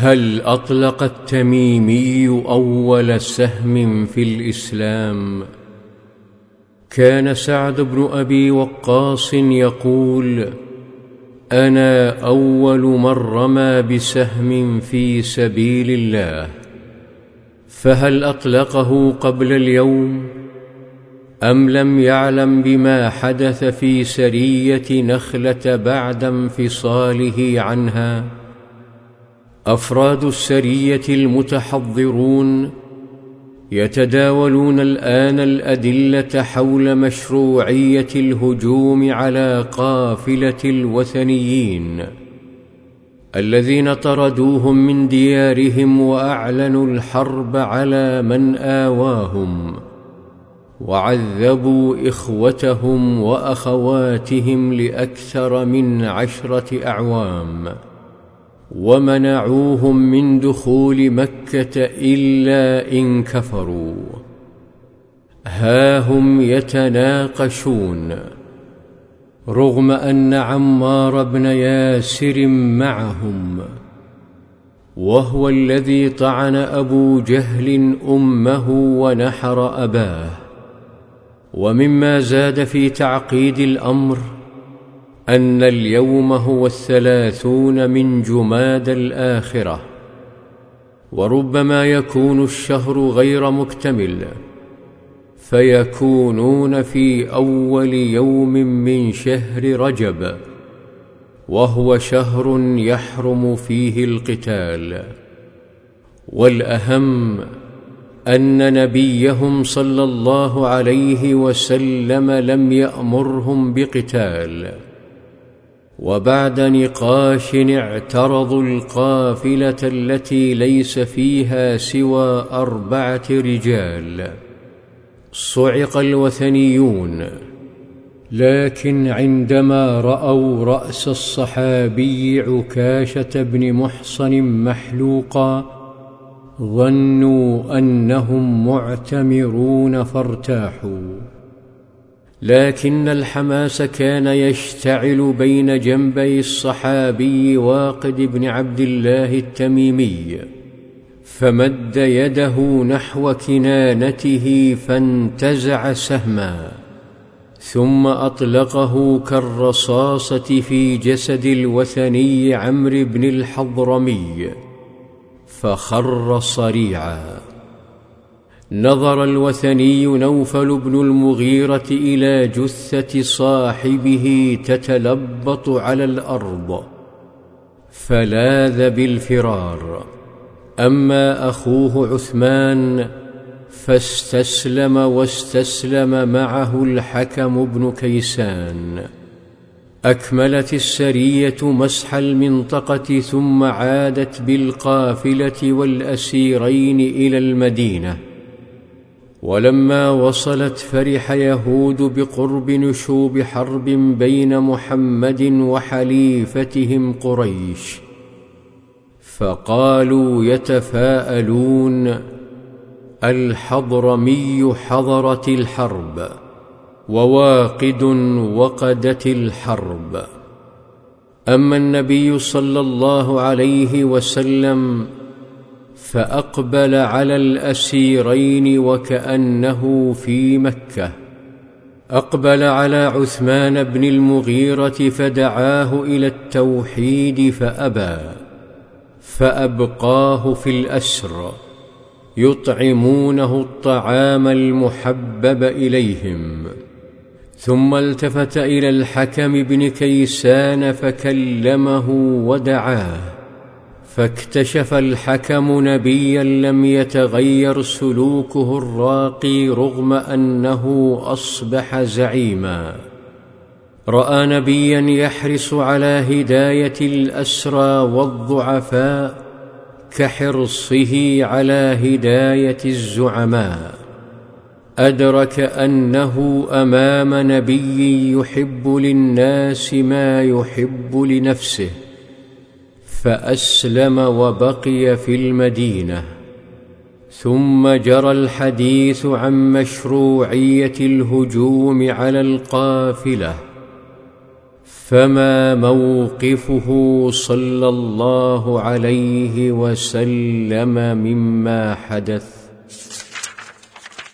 هل أطلق التميمي أول سهم في الإسلام؟ كان سعد بن أبي وقاص يقول أنا أول من رمى بسهم في سبيل الله فهل أطلقه قبل اليوم؟ أم لم يعلم بما حدث في سرية نخلة بعد انفصاله عنها؟ أفراد السرية المتحضرون يتداولون الآن الأدلة حول مشروعية الهجوم على قافلة الوثنيين الذين طردوهم من ديارهم وأعلنوا الحرب على من آواهم وعذبوا إخوتهم وأخواتهم لأكثر من عشرة أعوام ومنعوهم من دخول مكة إلا إن كفروا. ها هم يتناقشون. رغم أن عمار بن ياسر معهم. وهو الذي طعن أبو جهل أمه ونحر أباه. ومما زاد في تعقيد الأمر أن اليوم هو الثلاثون من جماد الآخرة وربما يكون الشهر غير مكتمل فيكونون في أول يوم من شهر رجب وهو شهر يحرم فيه القتال. والأهم أن نبيهم صلى الله عليه وسلم لم يأمرهم بقتال. وبعد نقاش اعترضوا القافلة التي ليس فيها سوى أربعة رجال. صعق الوثنيون. لكن عندما رأوا رأس الصحابي عكاشة بن محصن محلوقا ظنوا أنهم معتمرون فارتاحوا. لكن الحماس كان يشتعل بين جنبي الصحابي واقد بن عبد الله التميمي فمد يده نحو كنانته فانتزع سهما ثم أطلقه كالرصاصة في جسد الوثني عمرو بن الحضرمي فخر صريعا. نظر الوثني نوفل بن المغيرة إلى جثة صاحبه تتلبط على الأرض فلاذ بالفرار. أما أخوه عثمان فاستسلم واستسلم معه الحكم بن كيسان. أكملت السرية مسح المنطقة ثم عادت بالقافلة والأسيرين إلى المدينة. ولما وصلت فرح يهود بقرب نشوب حرب بين محمد وحليفتهم قريش فقالوا يتفاءلون الحضرمي حضرت الحرب وواقد وقدت الحرب. أما النبي صلى الله عليه وسلم فأقبل على الأسيرين وكأنه في مكة. أقبل على عثمان بن المغيرة فدعاه إلى التوحيد فأبى فأبقاه في الأسر يطعمونه الطعام المحبب إليهم. ثم التفت إلى الحكم بن كيسان فكلمه ودعاه. فاكتشف الحكم نبيا لم يتغير سلوكه الراقي رغم أنه أصبح زعيما. رأى نبيا يحرص على هداية الأسرى والضعفاء كحرصه على هداية الزعماء. أدرك أنه أمام نبي يحب للناس ما يحب لنفسه. فأسلم وبقي في المدينة ثم جرى الحديث عن مشروعية الهجوم على القافلة فما موقفه صلى الله عليه وسلم مما حدث.